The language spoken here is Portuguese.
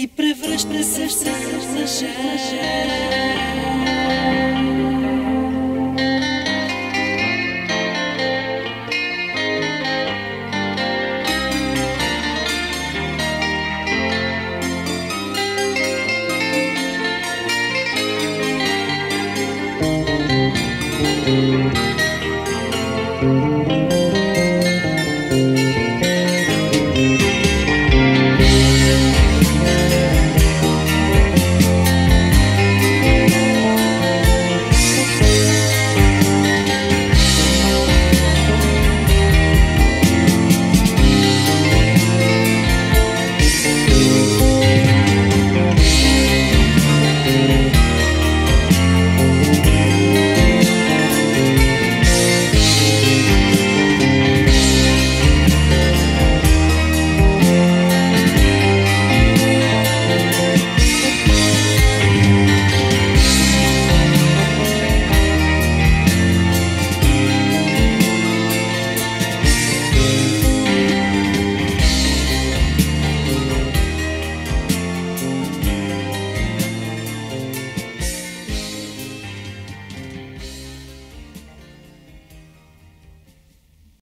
e para vós para se achar.